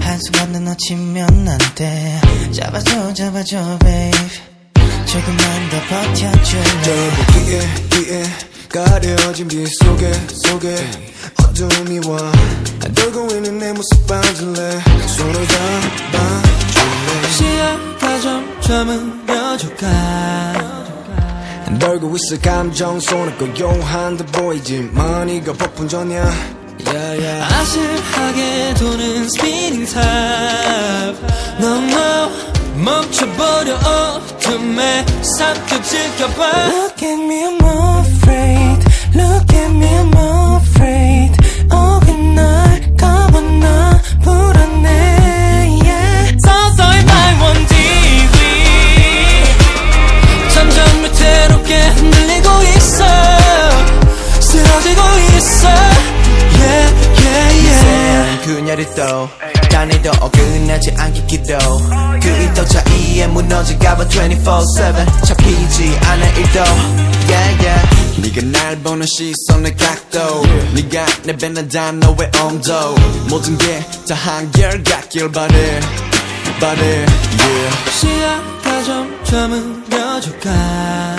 한순간도 놓치면 안돼. 잡아줘 잡아줘 babe. 조금만 더 버텨줄래? 저 귀에 귀에 가려진 빛 속에 속에 어둠이 와. 돌고 있는 내 모습 봐줄래? 손을 잡아줄래? 시야가 점점 흐려져가 돌고 있어 감정 손에 고요한 듯 보이지만 이거 폭풍전이야. 아슬하게 도는 spinning top 너무 멈춰버려 어둠에 삼켜질까봐 Look at me I'm 또 단에도 어긋나지 않게 기도. 그 이도 차이에 무너질까봐 24-7 잡히지 않아 일도. Yeah, yeah. 네가 날 보는 시선의 각도. 네가 내뱉는 단어의 온도. 모든 게 다 한결같길 바래. 바래 yeah. 시야가 점점 흐려져가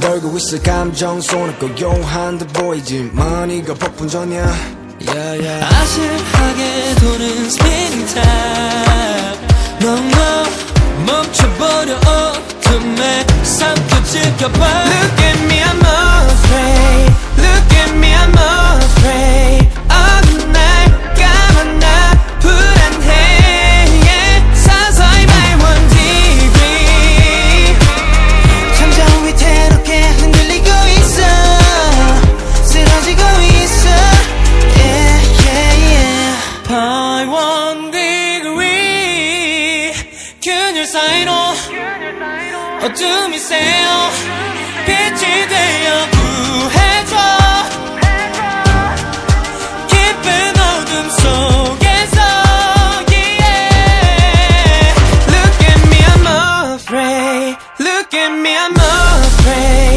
돌고 있어 감정 손에 고요한 듯 보이지만 이거 폭풍전이야 yeah. 아슬하게 도는 spinning top 너무 멈춰버려 어둠에 삼켜질까봐 Look at 균열 사이로 어둠이 새어 빛이 되어 구해줘 깊은 어둠 속에서 yeah. Look at me I'm afraid Look at me I'm afraid